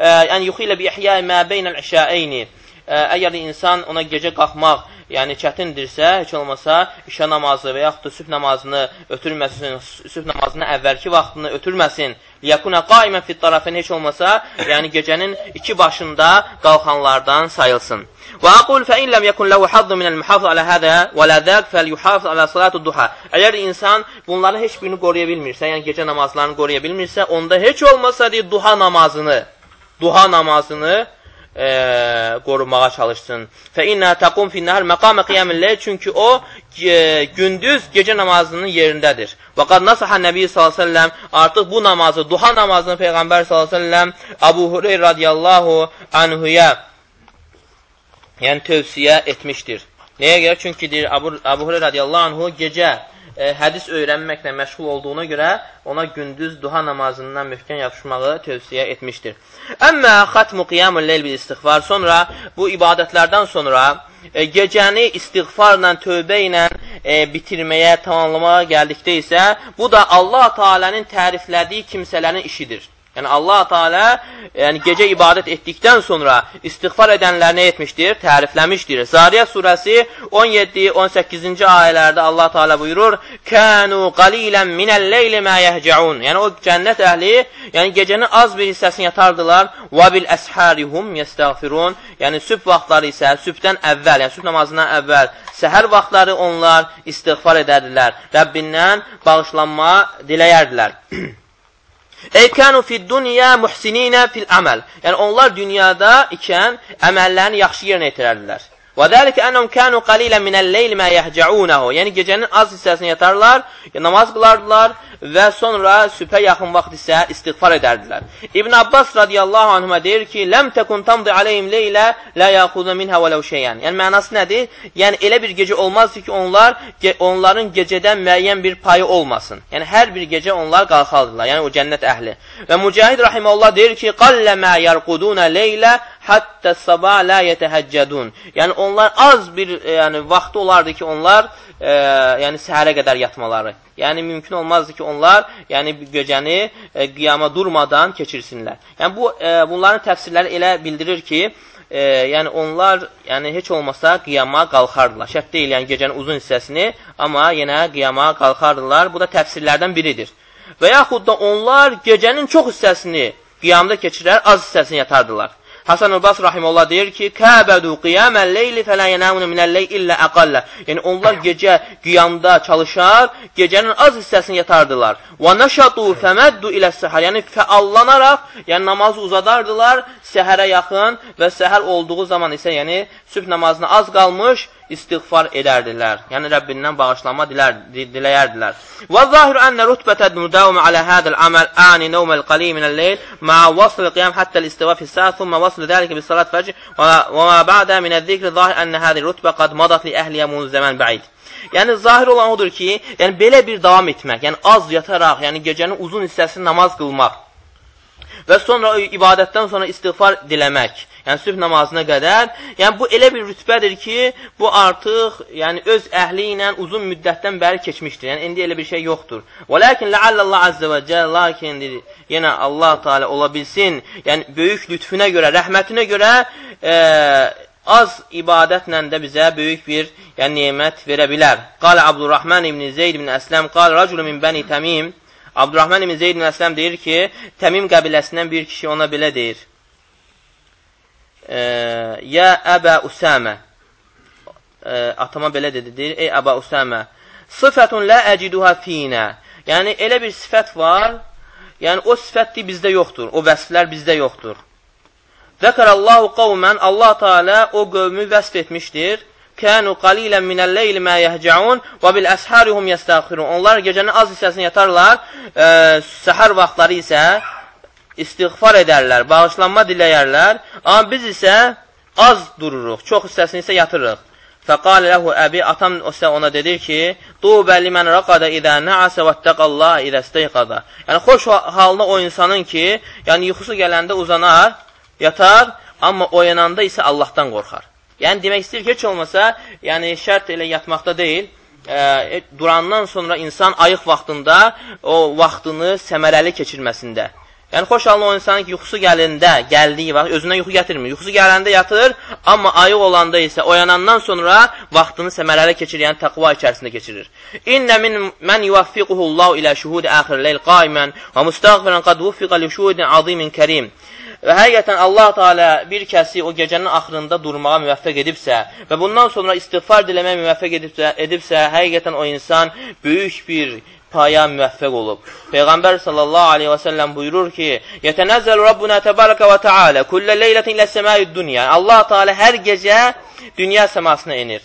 أن يخيل بإحياء ما بين العشاءين əgər insan ona gecə qalxmaq yəni çətindirsə, heç olmasa işə namazı və yaxud da sübh namazını ötürməsin, sübh namazını əvvəlki vaxtını ötürməsin. Liyakuna qaimən fit tarafin heç olmasa, yəni gecənin iki başında qalxanlardan sayılsın. Və aqul fə in ləm yekun lehu hazzun minəl muhafız alə hədə və lə zəq fəl yuhafız alə salatu duha. Əgər insan bunların heç birini qoruya bilmirsə, yəni gecə namazlarını qoruya bilmirsə, onda heç olmasa deyir, duha namazını, duha namazını e, qorumağa çalışsın. Fə innə təqum finnəhər məqamə qiyamilləy çünki o e, gündüz gecə namazının yerindədir. Və qad nasahə Nəbi s.ə.v artıq bu namazı, duha namazını Peyğəmbər s.ə.v Abu Hureyr radiyallahu anhuya yəni tövsiyə etmişdir. Nəyə görə? Çünki deyir, Abu, Abu Hureyr radiyallahu anhu gecə e, hədis öyrənməklə məşğul olduğuna görə ona gündüz duha namazından möhkəm yapışmağı tövsiyə etmişdir. Əmmə xatmu qiyamul leyl bil istiğfar sonra bu ibadətlərdən sonra e, gecəni istiğfarla, tövbə ilə e, bitirməyə, tamamlamağa gəldikdə isə bu da Allah Taala'nın təriflədiyi kimsələrin işidir. Yəni Allah Teala yəni gecə ibadət etdikdən sonra istighfar edənlər nə etmişdir? Tərifləmişdir. Zariyat surəsi 17-18-ci ayələrdə Allah Teala buyurur: "Kanu qalilan minəl-leyli ma yehcaun." Yəni o cənnət əhli, yəni gecənin az bir hissəsini yatardılar. "Və bil əsharihum yestəğfirun." Yəni sübh vaxtları isə sübhdən əvvəl, yəni sübh namazından əvvəl səhər vaxtları onlar istighfar edərdilər. Rəbbindən bağışlanma diləyərdilər. Ey kanu fid dunya muhsinina fil amal. Yəni onlar dünyada ikən əməllərini yaxşı yerinə yetirərdilər. Və dəlikə ənhum kanu qalilan minəl-leyl ma yehcaunahu. Yəni gecənin az hissəsini yatarlar, namaz qılardılar və sonra sübhə yaxın vaxt isə istighfar edərdilər. İbn Abbas radiyallahu anhuma deyir ki, "Ləm təkun tamdi aleyhim leylə la yaxuzu minha vələv şeyən." Yəni mənası nədir? Yəni elə bir gecə olmazdı ki, onlar ge onların gecədən müəyyən bir payı olmasın. Yəni hər bir gecə onlar qalxardılar. Yəni o cənnət əhli. Və Mücahid rahimehullah deyir ki, "Qalləmə yarquduna leylə hatta sabah la yetehəccədun." Yəni onlar az bir e, yəni vaxtı olardı ki, onlar e, yəni səhərə qədər yatmaları. Yəni mümkün olmazdı ki, onlar yəni gecəni e, qiyama durmadan keçirsinlər. Yəni bu e, bunların təfsirləri elə bildirir ki, e, yəni onlar yəni heç olmasa qiyama qalxardılar. Şərt deyil, yəni gecənin uzun hissəsini, amma yenə qiyama qalxardılar. Bu da təfsirlərdən biridir. Və yaxud da onlar gecənin çox hissəsini qiyamda keçirər, az hissəsini yatardılar. Hasan Ubas rahimullah deyir ki, Kəbədu qiyamən leyli fələ yənəmunu minəl-ley illə əqallə. Yəni, onlar gecə qiyamda çalışar, gecənin az hissəsini yatardılar. Və nəşatu fəməddu ilə səhər. Yəni, fəallanaraq, yəni namazı uzadardılar səhərə yaxın və səhər olduğu zaman isə, yəni, sübh namazına az qalmış, istiğfar edərdilər. Yəni Rəbbindən bağışlanma dilər, diləyərdilər. Və zahir ənə rutbətə müdavimə alə hədəl əməl ani nəvməl qali minəl-leyl mə vasıl qiyam həttəl istiva fissə, thumma vasıl dəlikə bis salat fəcr və mə bədə minəl-zikri zahir ənə hədi rutbə qad madat li əhliyə munzəmən bəid. Yəni zahir olan odur ki, yəni belə bir davam etmək, yəni az yataraq, yəni gecənin uzun hissəsini namaz qılmaq və sonra ibadətdən sonra istiğfar diləmək yəni sübh namazına qədər, yəni bu elə bir rütbədir ki, bu artıq yəni öz əhli ilə uzun müddətdən bəri keçmişdir. Yəni indi elə bir şey yoxdur. Və lakin la'allallah azza və cəl, lakin yenə Allah Teala ola bilsin, yəni böyük lütfünə görə, rəhmətinə görə e, az ibadətlə də bizə böyük bir yəni nemət verə bilər. Qala Abdurrahman ibn Zeyd ibn Əsləm, qala rəculun min bəni Təmim Abdurrahman ibn Zeyd ibn Əsləm deyir ki, Təmim qəbiləsindən bir kişi ona belə deyir. Yə Əbə Usamə atama belə dedi, deyir, ey Əbə Usamə sıfətun lə əciduhə finə yəni elə bir sifət var yəni o sifətdir bizdə yoxdur o vəsflər bizdə yoxdur. Zəkərəllahu qavmən Allah Teala o qövmü vəsf etmişdir kənu qalilən minəl-leyli mə yəhcəun və bil əsharihum yəstəxirun onlar gecənin az hissəsini yatarlar ə, səhər vaxtları isə istiğfar edərlər, bağışlanma diləyərlər, amma biz isə az dururuq, çox hissəsini isə yatırıq. Fəqalə ləhu əbi, atam isə ona dedi ki, Tubə limən raqada idə nəasə və təqallah idə steyqada. Yəni, xoş halına o insanın ki, yəni yuxusu gələndə uzanar, yatar, amma oyananda isə Allahdan qorxar. Yəni, demək istəyir ki, heç olmasa, yəni şərt elə yatmaqda deyil, e, durandan sonra insan ayıq vaxtında o vaxtını səmərəli keçirməsində. Yəni, xoş halına o insanın ki, yuxusu gəlində, gəldiyi vaxt, özündən yuxu gətirmir. Yuxusu gələndə yatır, amma ayıq olanda isə oyanandan sonra vaxtını səmərələ keçirir, yəni təqva içərisində keçirir. İnnə min mən yuvaffiquhullahu ilə şuhudi əxir leyl qaimən və müstəğfirən qad vuffiqa li şuhudin azimin kərim. Və həqiqətən Allah Teala bir kəsi o gecənin axırında durmağa müvəffəq edibsə və bundan sonra istiğfar diləməyə müvəffəq edibsə, edibsə həqiqətən o insan böyük bir paya müvəffəq olub. Peyğəmbər sallallahu aleyhi və səlləm buyurur ki, Yətənəzzəl Rabbuna təbarəkə və tealə kullə leylətin ilə səməyid dünya. Allah Teala hər gecə dünya səmasına enir.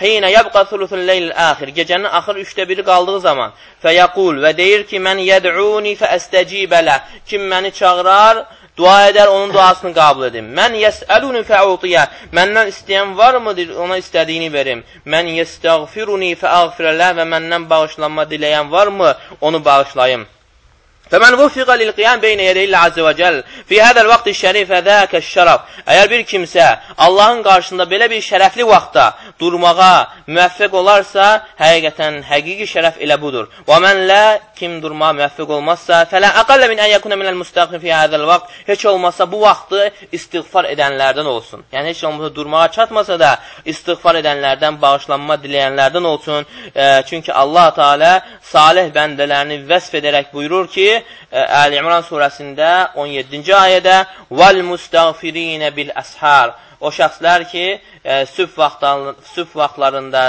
Hina yabqa thuluthul leyl axir. Gecənin axır 3də biri qaldığı zaman fəyəqul və deyir ki, mən yəd'uni fəəstəcibə Kim məni çağırar, Dua edər, onun duasını qəbul edim. Mən yəsəluni fəutiyə. Məndən istəyən varmıdır, ona istədiyini verim. Mən yəstəğfiruni fəəğfirələ və məndən bağışlanma diləyən varmı, onu bağışlayım. Fəmən vuffiqa lil qiyam beynə yədəyillə azə və cəl fi hədəl vaxtı şərifə zəkə şərəf. Əgər bir kimsə Allahın qarşısında belə bir şərəfli vaxtda durmağa müvəffəq olarsa, həqiqətən həqiqi şərəf elə budur. Və mən lə kim durmağa müvəffəq olmazsa, fələ əqəllə min ən yəkunə minəl müstəqfir fi hədəl vaxt. Heç olmasa bu vaxtı istiğfar edənlərdən olsun. Yəni, heç olmasa durmağa çatmasa da istiğfar edənlərdən, bağışlanma diləyənlərdən olsun. E, çünki Allah Teala salih bəndələrini vəsf edərək buyurur ki, Əli İmran surəsində 17-ci ayədə Vəl müstəğfirinə bil əshar O şəxslər ki, e, sübh, vaxtlarında, sübh vaxtlarında,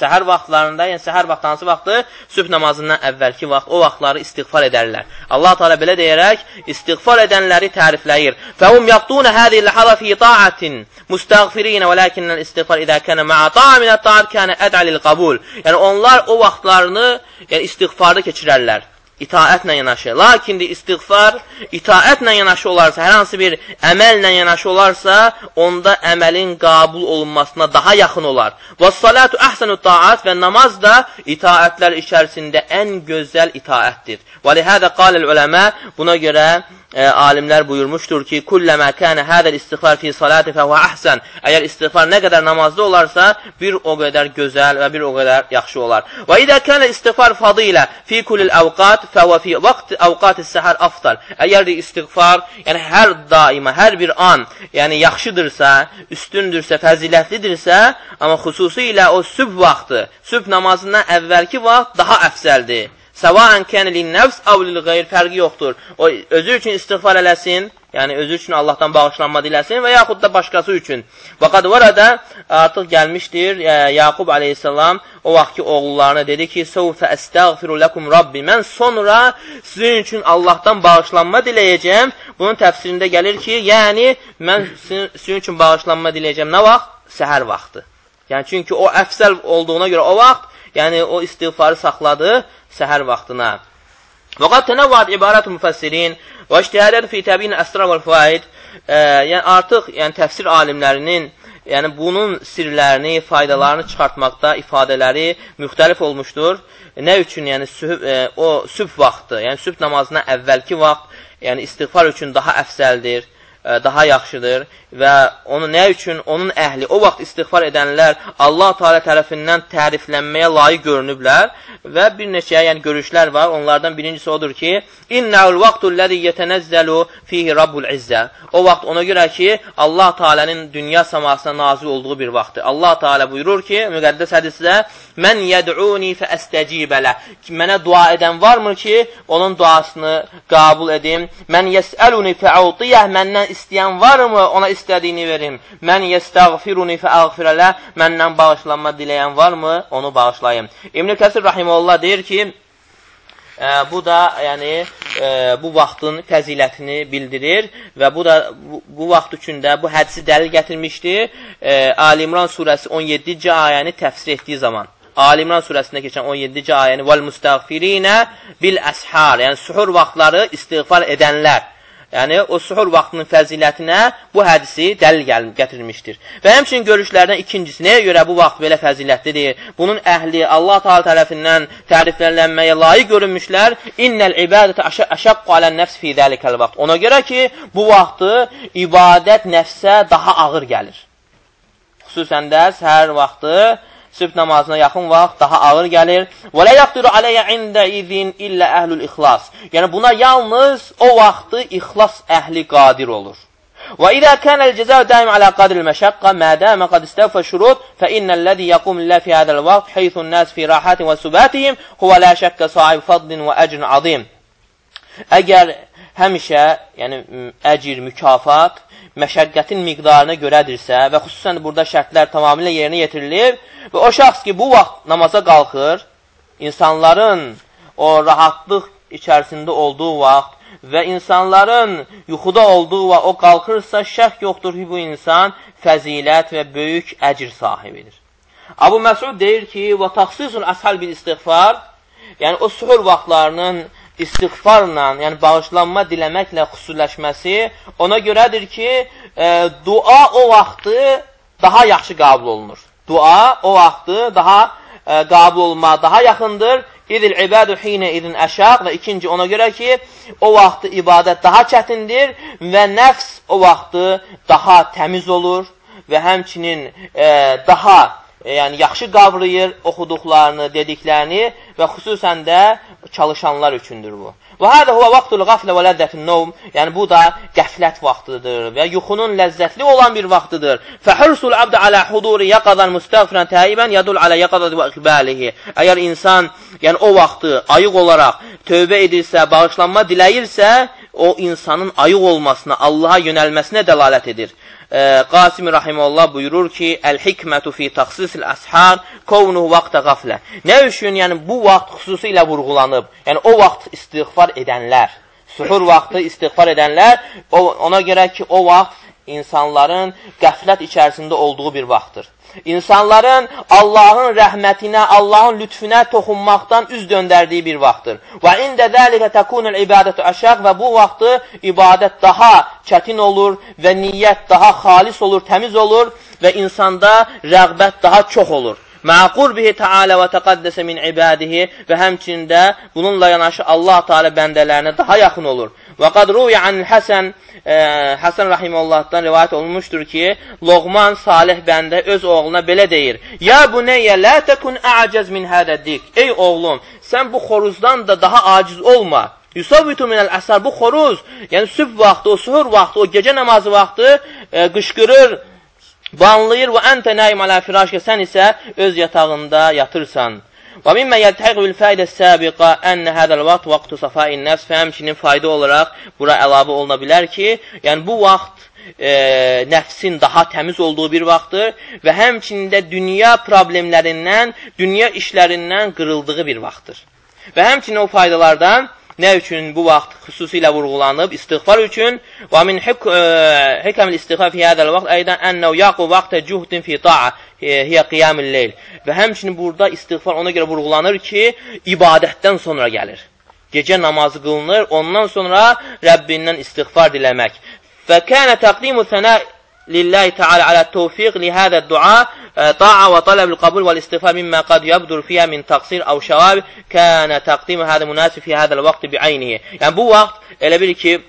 səhər vaxtlarında, yəni səhər vaxtı hansı vaxtı? Sübh namazından əvvəlki vaxt, o vaxtları istiğfar edərlər. Allah Teala belə deyərək, istiğfar edənləri tərifləyir. Fəhum yaqduna hədiyyə l-hada fi ta'atin müstəğfirinə və ləkinnəl istiğfar idə kənə mə'a ta'minə ta'at kənə ədəlil qabul. Yəni onlar o vaxtlarını yəni, istiğfarda keçirərlər itaətlə yanaşı. Lakin istiğfar itaətlə yanaşı olarsa, hər hansı bir əməllə yanaşı olarsa, onda əməlin qabul olunmasına daha yaxın olar. Və salatu əhsənu taat və namaz da itaətlər içərisində ən gözəl itaətdir. Və lihədə qaləl uləmə, buna görə e, alimlər buyurmuşdur ki, kulləmə kənə hədəl istiğfar fi salati fəhvə əhsən. Əgər istiğfar nə qədər namazda olarsa, bir o qədər gözəl və bir o qədər yaxşı olar. Və idə kənə istiğfar fadilə fi kulil əvqat fəhvə fi vaxt əvqat səhər aftal. Əgər də istiğfar, yəni hər daima, hər bir an, yəni yaxşıdırsa, üstündürsə, fəzilətlidirsə, amma xüsusilə o sübh vaxtı, sübh namazından əvvəlki vaxt daha əfsəldir. Səvaən kən lin-nəfs aw lil-qeyr fərqi yoxdur. O özü üçün istiğfar eləsin, yəni özü üçün Allahdan bağışlanma diləsin və yaxud da başqası üçün. Vaqad varada artıq gəlmişdir e, Yaqub əleyhissalam o vaxtki oğullarına dedi ki: "Səvfə əstəğfiru lakum Rabbi." Mən sonra sizin üçün Allahdan bağışlanma diləyəcəm. Bunun təfsirində gəlir ki, yəni mən sizin, sizin üçün bağışlanma diləyəcəm nə vaxt? Səhər vaxtı. Yəni çünki o əfsəl olduğuna görə o vaxt, yəni o istiğfarı saxladı səhər vaxtına. Qad tənəvvad ibarət müfəssirin və ictihadət fi təbin əsrar və faid. E, yəni artıq yəni təfsir alimlərinin yəni bunun sirlərini, faydalarını çıxartmaqda ifadələri müxtəlif olmuşdur. Nə üçün? Yəni sübh, e, o sübh vaxtı, yəni sübh namazına əvvəlki vaxt, yəni istiğfar üçün daha əfsəldir, daha yaxşıdır və onu nə üçün onun əhli, o vaxt istiğfar edənlər Allah Teala tərəfindən təriflənməyə layiq görünüblər və bir neçə yəni görüşlər var. Onlardan birincisi odur ki, innəul vaqtullazi yetənəzzəlu fihi rabbul izzə. O vaxt ona görə ki, Allah Teala'nın dünya səmasına nazil olduğu bir vaxtdır. Allah Teala buyurur ki, müqəddəs hədisdə: "Mən yəd'uni fəəstəcibələ." Mənə dua edən varmı ki, onun duasını qəbul edim? Mən yəsəluni fəutiyəh. Məndən istəyən varmı? Ona istədiyini verim. Mən yəstəğfiruni fəəğfirələ. Məndən bağışlanma diləyən varmı? Onu bağışlayım. İbn Kəsir rahimehullah deyir ki, e, bu da yəni e, bu vaxtın fəzilətini bildirir və bu da bu, bu vaxt üçün də bu hədisi dəlil gətirmişdi. E, Ali İmran surəsi 17-ci ayəni təfsir etdiyi zaman. Ali İmran surəsində keçən 17-ci ayəni vəl müstəğfirinə bil əshar, yəni suhur vaxtları istiğfar edənlər Yəni, o suhur vaxtının fəzilətinə bu hədisi dəlil gətirilmişdir. Və həmçinin görüşlərdən ikincisi, nəyə görə bu vaxt belə fəzilətlidir? Bunun əhli Allah Taala tərəfindən təriflənməyə layiq görünmüşlər. İnnəl ibadətə əşəqqə alən nəfs fi zəlikəl vaxt. Ona görə ki, bu vaxtı ibadət nəfsə daha ağır gəlir. Xüsusən də səhər vaxtı sübh namazına yaxın vaxt daha ağır gəlir. Və la yaqdiru alayya ində izin illə əhlul ixlas. Yəni buna yalnız o vaxtı ixlas əhli qadir olur. Və izə kana el-cəza daim ala qadr el-məşəqqə ma dama qad istawfa şurut fa innəl-ləzi yaqum lillah fi hadal vaqt haythu an-nas fi rahatin və subatihim huwa la şəkka sahib fadlin və əcrin azim. Əgər həmişə, yəni əcir, mükafat məşəqqətin miqdarına görədirsə və xüsusən burada şərtlər tamamilə yerinə yetirilir və o şəxs ki, bu vaxt namaza qalxır, insanların o rahatlıq içərisində olduğu vaxt və insanların yuxuda olduğu və o qalxırsa, şək yoxdur ki, bu insan fəzilət və böyük əcr sahibidir. Abu Məsud deyir ki, və taxsisun əshəl bil istiğfar, yəni o suhur vaxtlarının istiğfarla, yəni bağışlanma diləməklə xüsuləşməsi ona görədir ki, e, dua o vaxtı daha yaxşı qəbul olunur. Dua o vaxtı daha e, qəbul olunmağa daha yaxındır. İdil ibadu hinə idin əşaq və ikinci ona görə ki, o vaxtı ibadət daha çətindir və nəfs o vaxtı daha təmiz olur və həmçinin e, daha e, yəni yaxşı qavrayır oxuduqlarını, dediklərini və xüsusən də çalışanlar üçündür bu. Və hədə huvə vaxtul qaflə və ləzzətin novm, yəni bu da qəflət vaxtıdır və yuxunun ləzzətli olan bir vaxtıdır. Fəhursul abdə alə huduri yaqadan müstəğfirən təibən yadul alə yaqadan və iqbəlihi. Əgər insan, yəni o vaxtı ayıq olaraq tövbə edirsə, bağışlanma diləyirsə, o insanın ayıq olmasına, Allaha yönəlməsinə dəlalət edir. Qasimi Rahimullah buyurur ki, Əl-hikmətu fi taxsisil əshar kovnuhu vaxta qaflə. Nə üçün, yəni bu vaxt xüsusilə vurğulanıb? Yəni o vaxt istiğfar edənlər, suhur vaxtı istiğfar edənlər, o, ona görə ki, o vaxt insanların qəflət içərisində olduğu bir vaxtdır. İnsanların Allahın rəhmətinə, Allahın lütfüne toxunmaqdan üz döndərdiyi bir vaxtdır. Və ində zəlikə təkunul ibadətü əşəq və bu vaxtı ibadət daha çətin olur və niyyət daha xalis olur, təmiz olur və insanda rəğbət daha çox olur. Məqur bihi Teala və təqaddəsə min ibadihi və həmçində bununla yanaşı Allah Teala bəndələrinə daha yaxın olur. Və qad ruya an Həsən e, Həsən rahimehullahdan rivayet olunmuşdur ki, Loğman Salih bəndə öz oğluna belə deyir: "Ya buneyyə la takun a'caz min hada dik." Ey oğlum, sən bu xoruzdan da daha aciz olma. Yusavitu minəl əsar bu xoruz, yəni sübh vaxtı, o suhur vaxtı, o gecə namazı vaxtı e, qışqırır, banlayır və əntə naim alə firashkə sən isə öz yatağında yatırsan. Və mimmə yəltəq bil faydə səbiqə ənə hədəl vaxt vaxtu safai nəfs və həmçinin fayda olaraq bura əlavə oluna bilər ki, yəni bu vaxt e, nəfsin daha təmiz olduğu bir vaxtdır və həmçinin də dünya problemlərindən, dünya işlərindən qırıldığı bir vaxtdır. Və həmçinin o faydalardan Nə üçün bu vaxt xüsusilə vurğulanıb? İstiğfar üçün. Və min hikəmil e, istiğfar fi hədəl vaxt aydan ənəv yaqu vaxtə cuhdin fi ta'a hiyə qiyamil leyl. Və həmçinin burada istiğfar ona görə vurğulanır ki, ibadətdən sonra gəlir. Gecə namazı qılınır, ondan sonra Rəbbindən istiğfar diləmək. Və kənə təqdimu sənə lillahi ta'ala ala tevfiq li hada dua ta'a və talab al-qabul və istighfar mimma qad yabdur fiha min taqsir aw şawab kana taqdim hada munasib fi hada al-vaqt bi'aynihi. Yəni bu vaxt elə bir ki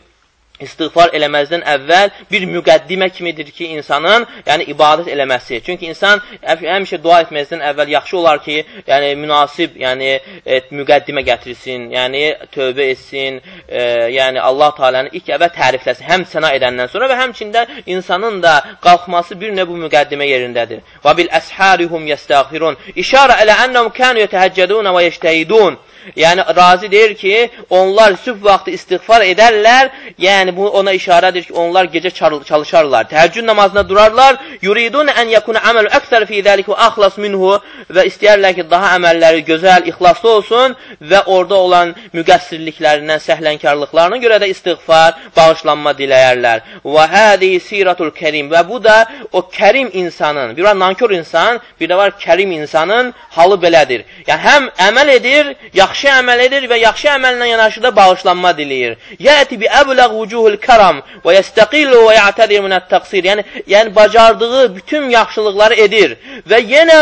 istiğfar eləməzdən əvvəl bir müqəddimə kimidir ki, insanın yəni ibadət eləməsi. Çünki insan həmişə dua etməzdən əvvəl yaxşı olar ki, yəni münasib, yəni et, müqəddimə gətirsin, yəni tövbə etsin, e, yəni Allah Taala'nı ilk əvvəl tərifləsin, həm səna edəndən sonra və həmçində insanın da qalxması bir növ bu müqəddimə yerindədir. Və bil əsharihum yestəğfirun. İşarə elə ennəhum kanu yetəhəccədun və yeştəhidun. Yəni, razi deyir ki, onlar sübh vaxtı istiğfar edərlər, yəni bu ona işarədir ki, onlar gecə çalışarlar, təheccüd namazına durarlar, yuridun ən yakuna əməlu əksər fi zəlik və axlas minhu və istəyərlər ki, daha əməlləri gözəl, ixlaslı olsun və orada olan müqəssirliklərindən, səhlənkarlıqlarına görə də istiğfar, bağışlanma diləyərlər. Və hədi siratul kərim və bu da o kərim insanın, bir var nankör insan, bir də var kərim insanın halı belədir. Yəni, həm əməl edir, yaxşı əməl edir və yaxşı əməllə yanaşı da bağışlanma diləyir. Yəti bi əbləğ vücuh vücuhul karam və yəstəqillu və ya'tadir minət-təqsir. Yəni yəni bacardığı bütün yaxşılıqları edir və yenə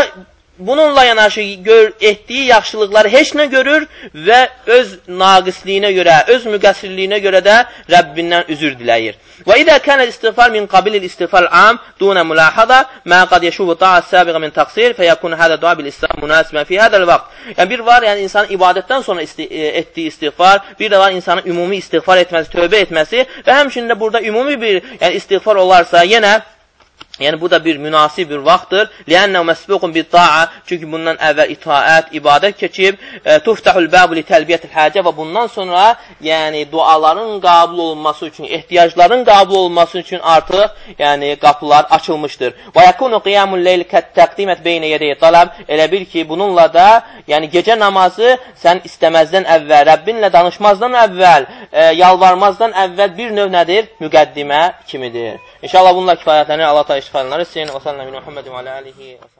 bununla yanaşı gör, etdiyi yaxşılıqları heç nə görür və öz naqisliyinə görə, öz müqəssirliyinə görə də Rəbbindən üzür diləyir. Və idə kənəl istiğfar min qabilil istiğfar am dunə mülahada mə qad yeşubu ta'at səbiqə min təqsir fəyəkun hədə dua bil istirah münasibən fi hədəl vaxt. Yəni bir var, yəni insanın ibadətdən sonra isti e, etdiyi istiğfar, bir də var insanın ümumi istiğfar etməsi, tövbə etməsi və həmçinin də burada ümumi bir yəni istiğfar olarsa yenə Yəni, bu da bir münasib bir vaxtdır. Liənnə məsbuqun bir daa. Çünki bundan əvvəl itaət, ibadət keçib. Tuftahul bəbu li təlbiyyətil həcə və bundan sonra yəni, duaların qabul olunması üçün, ehtiyacların qabul olunması üçün artıq yəni, qapılar açılmışdır. Və yakunu qiyamul leyl təqdimət beynə yədəyi talab. Elə bil ki, bununla da yəni, gecə namazı sən istəməzdən əvvəl, Rəbbinlə danışmazdan əvvəl, e, yalvarmazdan əvvəl bir növ nədir? Müqəddimə kimidir. İnşallah bununla kifayətlənir. Allah da iştifalələr etsin. Və sallallahu Muhammed və alə alihi və